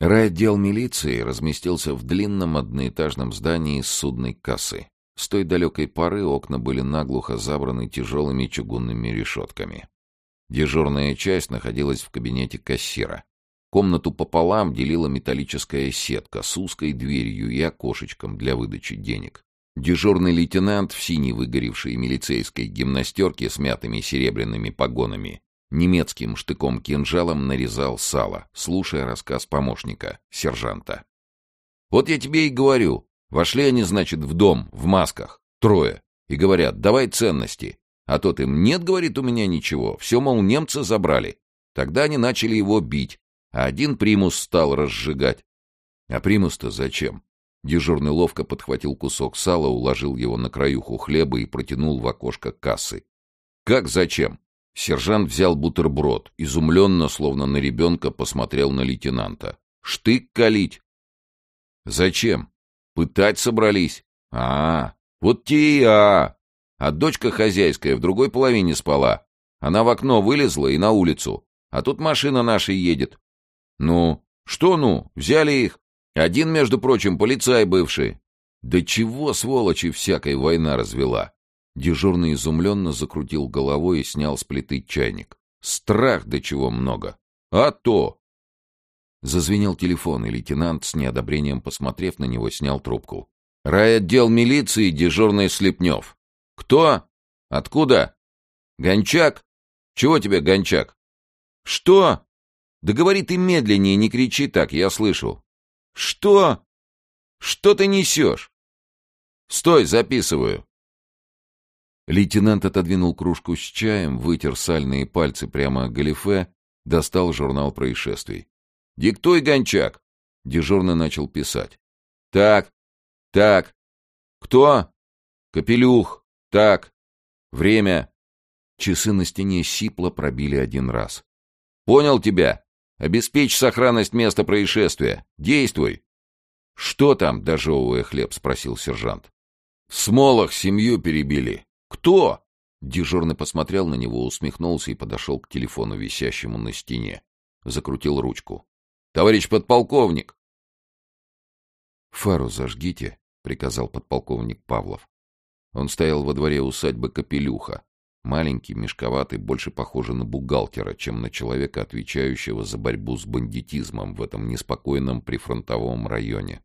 Райотдел милиции разместился в длинном одноэтажном здании судной кассы. С той далекой поры окна были наглухо забраны тяжелыми чугунными решетками. Дежурная часть находилась в кабинете кассира. Комнату пополам делила металлическая сетка с узкой дверью и окошечком для выдачи денег. Дежурный лейтенант в синей выгоревшей милицейской гимнастерке с мятыми серебряными погонами немецким штыком-кинжалом нарезал сало, слушая рассказ помощника, сержанта. «Вот я тебе и говорю. Вошли они, значит, в дом, в масках, трое, и говорят, давай ценности. А тот им, нет, говорит, у меня ничего, все, мол, немцы забрали. Тогда они начали его бить, а один примус стал разжигать. А примус-то зачем? Дежурный ловко подхватил кусок сала, уложил его на краюху хлеба и протянул в окошко кассы. «Как зачем?» Сержант взял бутерброд, изумленно, словно на ребенка, посмотрел на лейтенанта. «Штык калить?» «Зачем? Пытать собрались?» «А, вот те и а! А дочка хозяйская в другой половине спала. Она в окно вылезла и на улицу. А тут машина наша едет. Ну, что ну, взяли их. Один, между прочим, полицай бывший. Да чего, сволочи, всякой война развела? Дежурный изумленно закрутил головой и снял с плиты чайник. Страх до чего много. А то! Зазвенел телефон, и лейтенант, с неодобрением посмотрев на него, снял трубку. «Райотдел милиции, дежурный Слепнев. Кто? Откуда? Гончак? Чего тебе, Гончак? Что? Да говори ты медленнее, не кричи так, я слышу. Что? Что ты несешь? Стой, записываю. Лейтенант отодвинул кружку с чаем, вытер сальные пальцы прямо к галифе, достал журнал происшествий. «Диктуй, Гончак!» Дежурный начал писать. «Так, так. Кто? Капелюх. Так. Время. Часы на стене сипло пробили один раз. Понял тебя. Обеспечь сохранность места происшествия. Действуй. Что там, дожевывая хлеб, спросил сержант. В Смолах семью перебили. Кто? Дежурный посмотрел на него, усмехнулся и подошел к телефону, висящему на стене. Закрутил ручку. «Товарищ подполковник!» «Фару зажгите», — приказал подполковник Павлов. Он стоял во дворе усадьбы Капелюха. Маленький, мешковатый, больше похожий на бухгалтера, чем на человека, отвечающего за борьбу с бандитизмом в этом неспокойном прифронтовом районе.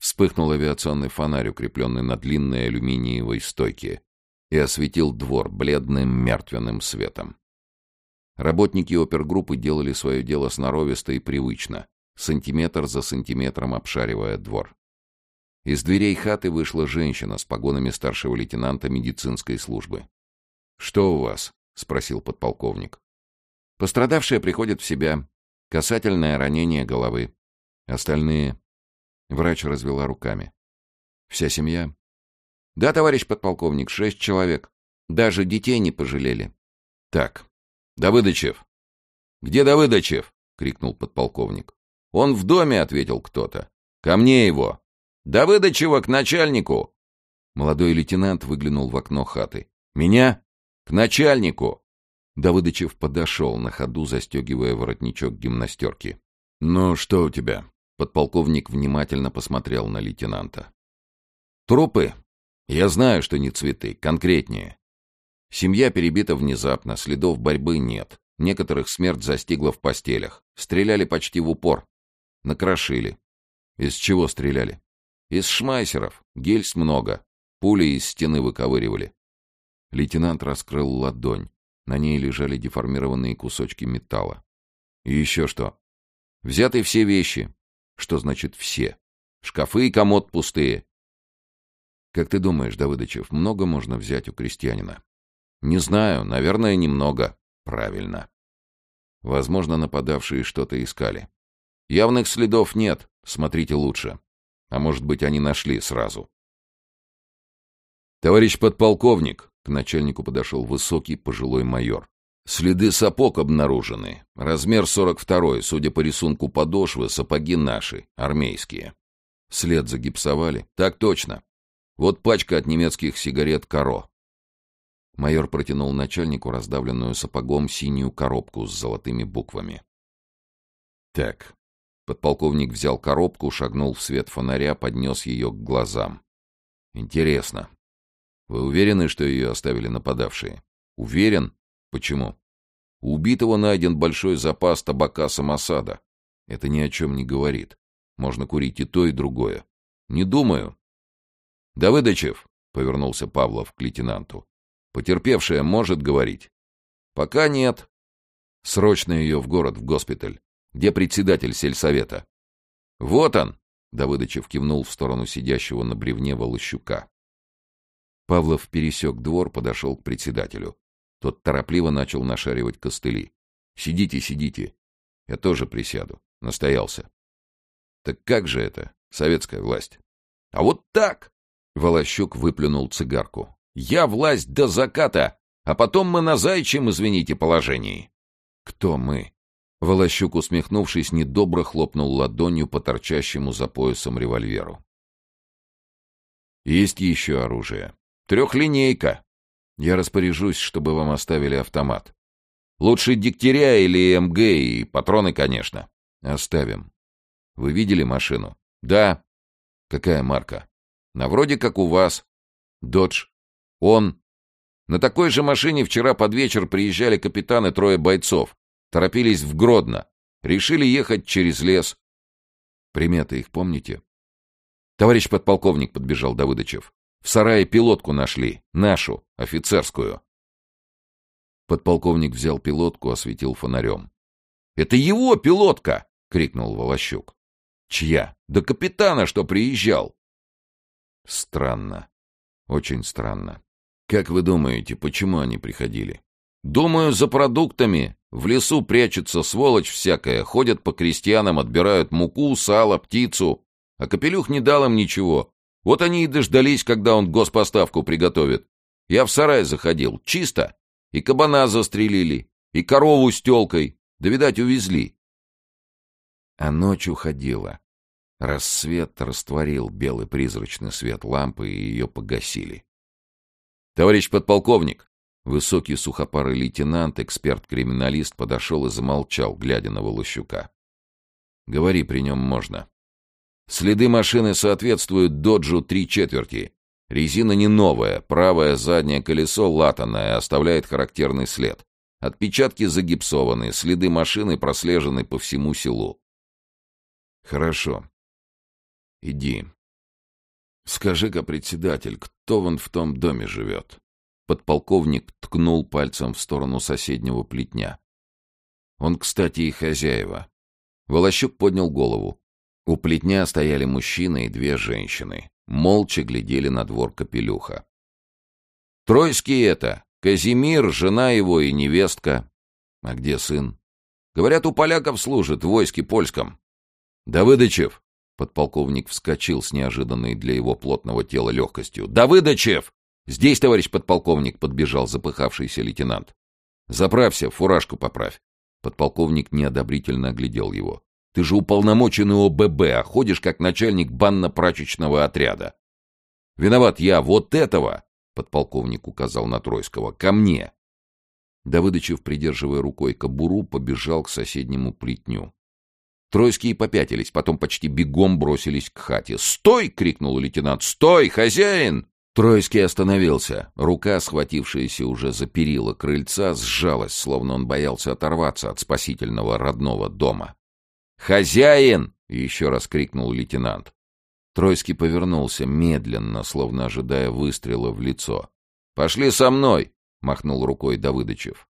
Вспыхнул авиационный фонарь, укрепленный на длинной алюминиевой стойке, и осветил двор бледным мертвенным светом. Работники опергруппы делали свое дело сноровисто и привычно, сантиметр за сантиметром обшаривая двор. Из дверей хаты вышла женщина с погонами старшего лейтенанта медицинской службы. «Что у вас?» — спросил подполковник. «Пострадавшая приходит в себя. Касательное ранение головы. Остальные...» Врач развела руками. «Вся семья?» «Да, товарищ подполковник, шесть человек. Даже детей не пожалели». «Так, Давыдычев!» «Где Давыдычев?» — крикнул подполковник. «Он в доме», — ответил кто-то. «Ко мне его!» «Давыдычева к начальнику!» Молодой лейтенант выглянул в окно хаты. «Меня? К начальнику!» Давыдычев подошел, на ходу застегивая воротничок гимнастерки. «Ну, что у тебя?» Подполковник внимательно посмотрел на лейтенанта. «Трупы? Я знаю, что не цветы, конкретнее. Семья перебита внезапно, следов борьбы нет. Некоторых смерть застигла в постелях. Стреляли почти в упор. Накрошили. Из чего стреляли? Из шмайсеров. Гельс много. Пули из стены выковыривали. Лейтенант раскрыл ладонь. На ней лежали деформированные кусочки металла. И еще что? Взяты все вещи. Что значит «все»? Шкафы и комод пустые. Как ты думаешь, Давыдычев, много можно взять у крестьянина? Не знаю, наверное, немного. Правильно. Возможно, нападавшие что-то искали. Явных следов нет, смотрите лучше. А может быть, они нашли сразу. «Товарищ подполковник!» — к начальнику подошел высокий пожилой майор. «Следы сапог обнаружены. Размер 42 судя по рисунку подошвы, сапоги наши, армейские. След загипсовали? Так точно. Вот пачка от немецких сигарет «Каро». Майор протянул начальнику раздавленную сапогом синюю коробку с золотыми буквами. «Так, Подполковник взял коробку, шагнул в свет фонаря, поднес ее к глазам. «Интересно. Вы уверены, что ее оставили нападавшие?» «Уверен? Почему?» У убитого найден большой запас табака самосада. Это ни о чем не говорит. Можно курить и то, и другое. Не думаю. Давыдычев, — повернулся Павлов к лейтенанту, — потерпевшая может говорить? Пока нет. Срочно ее в город, в госпиталь. Где председатель сельсовета? Вот он, — Давыдычев кивнул в сторону сидящего на бревне Волощука. Павлов пересек двор, подошел к председателю. Тот торопливо начал нашаривать костыли. «Сидите, сидите. Я тоже присяду. Настоялся». «Так как же это, советская власть?» «А вот так!» — Волощук выплюнул цигарку. «Я власть до заката, а потом мы на зайчьем, извините, положении». «Кто мы?» Волощук, усмехнувшись, недобро хлопнул ладонью по торчащему за поясом револьверу. «Есть еще оружие. Трехлинейка. Я распоряжусь, чтобы вам оставили автомат. Лучше дегтяря или МГ и патроны, конечно. Оставим. Вы видели машину? Да. Какая марка? На вроде как у вас. Додж. Он. На такой же машине вчера под вечер приезжали капитаны трое бойцов. Торопились в Гродно. Решили ехать через лес. Приметы их помните? Товарищ подполковник подбежал Давыдычев. В сарае пилотку нашли. Нашу, офицерскую. Подполковник взял пилотку, осветил фонарем. «Это его пилотка!» — крикнул Волощук. «Чья? Да капитана, что приезжал!» Странно. Очень странно. Как вы думаете, почему они приходили? Думаю, за продуктами. В лесу прячется сволочь всякая, ходят по крестьянам, отбирают муку, сало, птицу. А Капелюх не дал им ничего. Вот они и дождались, когда он госпоставку приготовит. Я в сарай заходил. Чисто. И кабана застрелили, и корову с телкой. Да, видать, увезли. А ночь уходила. Рассвет растворил белый призрачный свет лампы, и ее погасили. «Товарищ подполковник!» Высокий сухопарый лейтенант, эксперт-криминалист, подошел и замолчал, глядя на Волощука. «Говори, при нем можно». Следы машины соответствуют «Доджу» три четверти. Резина не новая, правое заднее колесо латанное, оставляет характерный след. Отпечатки загипсованы, следы машины прослежены по всему селу. Хорошо. Иди. Скажи-ка, председатель, кто вон в том доме живет? Подполковник ткнул пальцем в сторону соседнего плетня. Он, кстати, и хозяева. Волощук поднял голову. У плетня стояли мужчина и две женщины. Молча глядели на двор капелюха. «Тройский это! Казимир, жена его и невестка. А где сын? Говорят, у поляков служит в войске польском. Давыдычев!» Подполковник вскочил с неожиданной для его плотного тела легкостью. «Давыдычев! Здесь, товарищ подполковник!» — подбежал запыхавшийся лейтенант. «Заправься, фуражку поправь!» Подполковник неодобрительно оглядел его. Ты же уполномоченный ОББ, а ходишь как начальник банно-прачечного отряда. Виноват я вот этого, подполковник указал на Тройского, ко мне. Давыдычев, придерживая рукой кобуру, побежал к соседнему плетню. Тройские попятились, потом почти бегом бросились к хате. «Стой!» — крикнул лейтенант. «Стой, хозяин!» Тройский остановился. Рука, схватившаяся уже за перила крыльца, сжалась, словно он боялся оторваться от спасительного родного дома. «Хозяин!» — еще раз крикнул лейтенант. Тройский повернулся медленно, словно ожидая выстрела в лицо. «Пошли со мной!» — махнул рукой Давыдычев.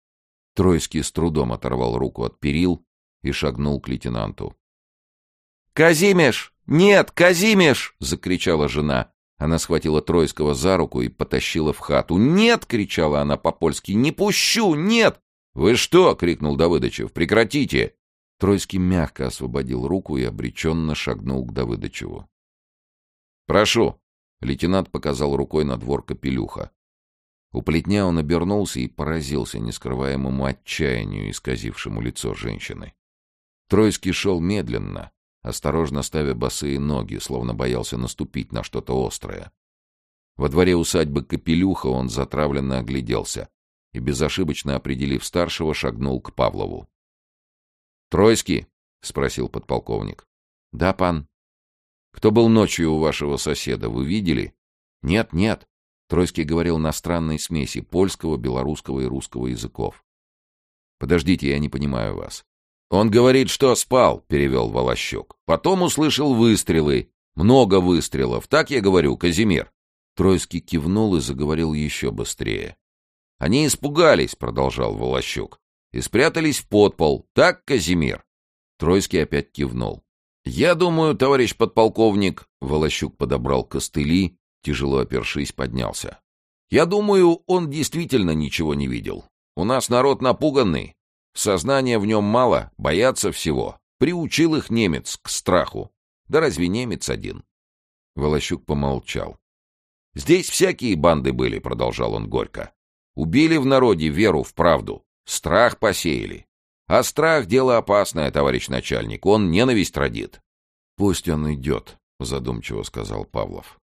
Тройский с трудом оторвал руку от перил и шагнул к лейтенанту. «Казимеш! Нет, Казимеш!» — закричала жена. Она схватила Тройского за руку и потащила в хату. «Нет!» — кричала она по-польски. «Не пущу! Нет!» «Вы что?» — крикнул Давыдычев. «Прекратите!» Тройский мягко освободил руку и обреченно шагнул к Давыдычеву. «Прошу!» — лейтенант показал рукой на двор капелюха. У плетня он обернулся и поразился нескрываемому отчаянию, исказившему лицо женщины. Тройский шел медленно, осторожно ставя босые ноги, словно боялся наступить на что-то острое. Во дворе усадьбы Капелюха он затравленно огляделся и, безошибочно определив старшего, шагнул к Павлову. «Тройский?» — спросил подполковник. Да, пан. Кто был ночью у вашего соседа, вы видели? Нет, нет. Тройский говорил на странной смеси польского, белорусского и русского языков. Подождите, я не понимаю вас. Он говорит, что спал, перевел Волощук. Потом услышал выстрелы. Много выстрелов. Так я говорю, Казимир. Тройский кивнул и заговорил еще быстрее. Они испугались, продолжал Волощук, и спрятались в подпол. Так, Казимир? Тройский опять кивнул. Я думаю, товарищ подполковник, Волощук подобрал костыли, тяжело опершись, поднялся. Я думаю, он действительно ничего не видел. У нас народ напуганный. Сознания в нем мало, боятся всего. Приучил их немец к страху. Да разве немец один? Волощук помолчал. «Здесь всякие банды были», — продолжал он горько. «Убили в народе веру в правду, страх посеяли. А страх — дело опасное, товарищ начальник, он ненависть родит». «Пусть он идет», — задумчиво сказал Павлов.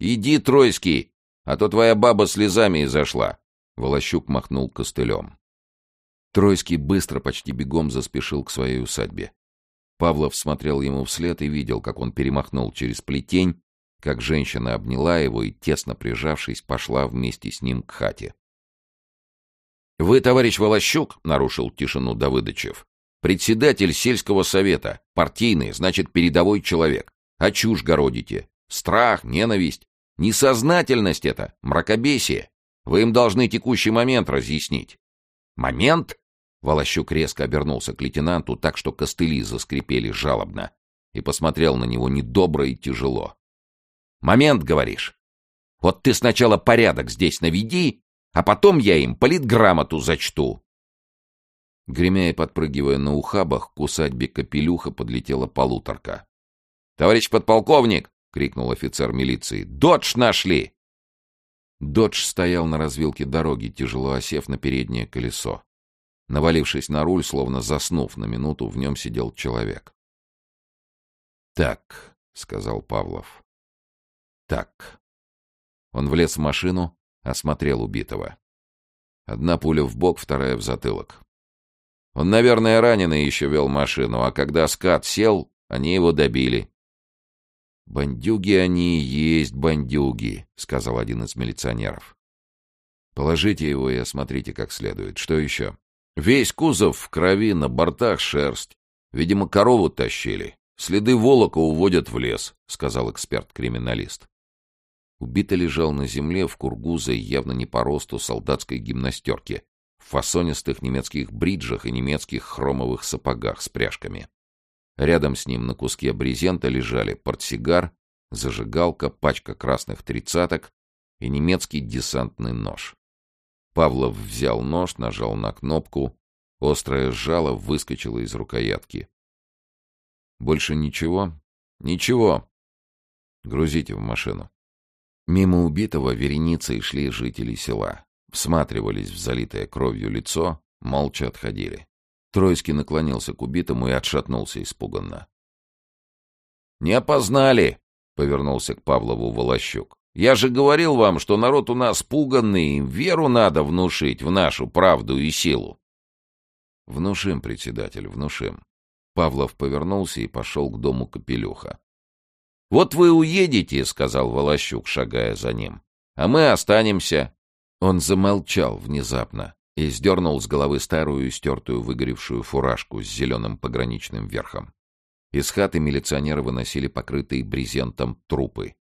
«Иди, Тройский, а то твоя баба слезами изошла», — Волощук махнул костылем. Тройский быстро, почти бегом заспешил к своей усадьбе. Павлов смотрел ему вслед и видел, как он перемахнул через плетень как женщина обняла его и, тесно прижавшись, пошла вместе с ним к хате. «Вы, товарищ Волощук», — нарушил тишину Давыдычев, — «председатель сельского совета, партийный, значит, передовой человек. А чушь городите. Страх, ненависть. Несознательность это, мракобесие. Вы им должны текущий момент разъяснить». «Момент?» — Волощук резко обернулся к лейтенанту так, что костыли заскрипели жалобно, и посмотрел на него недобро и тяжело. Момент, говоришь? Вот ты сначала порядок здесь наведи, а потом я им политграмоту зачту. Гремя и подпрыгивая на ухабах, к усадьбе Капелюха подлетела полуторка. — Товарищ подполковник! — крикнул офицер милиции. — Додж нашли! Додж стоял на развилке дороги, тяжело осев на переднее колесо. Навалившись на руль, словно заснув на минуту, в нем сидел человек. — Так, — сказал Павлов, так. Он влез в машину, осмотрел убитого. Одна пуля в бок, вторая в затылок. Он, наверное, раненый еще вел машину, а когда скат сел, они его добили. «Бандюги они и есть бандюги», — сказал один из милиционеров. «Положите его и осмотрите как следует. Что еще?» «Весь кузов в крови, на бортах шерсть. Видимо, корову тащили. Следы волока уводят в лес», — сказал эксперт-криминалист. Убитый лежал на земле в кургузой, явно не по росту, солдатской гимнастерке, в фасонистых немецких бриджах и немецких хромовых сапогах с пряжками. Рядом с ним на куске брезента лежали портсигар, зажигалка, пачка красных тридцаток и немецкий десантный нож. Павлов взял нож, нажал на кнопку, острое жало выскочило из рукоятки. «Больше ничего?» «Ничего. Грузите в машину». Мимо убитого вереницей шли жители села. Всматривались в залитое кровью лицо, молча отходили. Тройский наклонился к убитому и отшатнулся испуганно. «Не опознали!» — повернулся к Павлову Волощук. «Я же говорил вам, что народ у нас пуганный, веру надо внушить в нашу правду и силу». «Внушим, председатель, внушим». Павлов повернулся и пошел к дому Капелюха. «Вот вы уедете», — сказал Волощук, шагая за ним, — «а мы останемся». Он замолчал внезапно и сдернул с головы старую стертую выгоревшую фуражку с зеленым пограничным верхом. Из хаты милиционеры выносили покрытые брезентом трупы.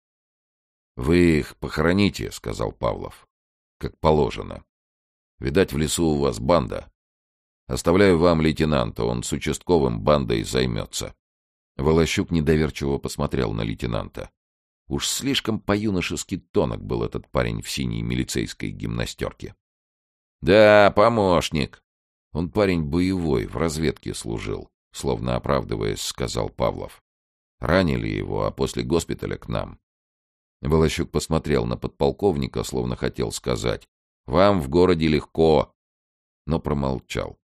«Вы их похороните», — сказал Павлов. «Как положено. Видать, в лесу у вас банда. Оставляю вам лейтенанта, он с участковым бандой займется». Волощук недоверчиво посмотрел на лейтенанта. Уж слишком по-юношески тонок был этот парень в синей милицейской гимнастерке. «Да, помощник. Он парень боевой, в разведке служил», — словно оправдываясь, сказал Павлов. «Ранили его, а после госпиталя к нам». Волощук посмотрел на подполковника, словно хотел сказать «Вам в городе легко», но промолчал.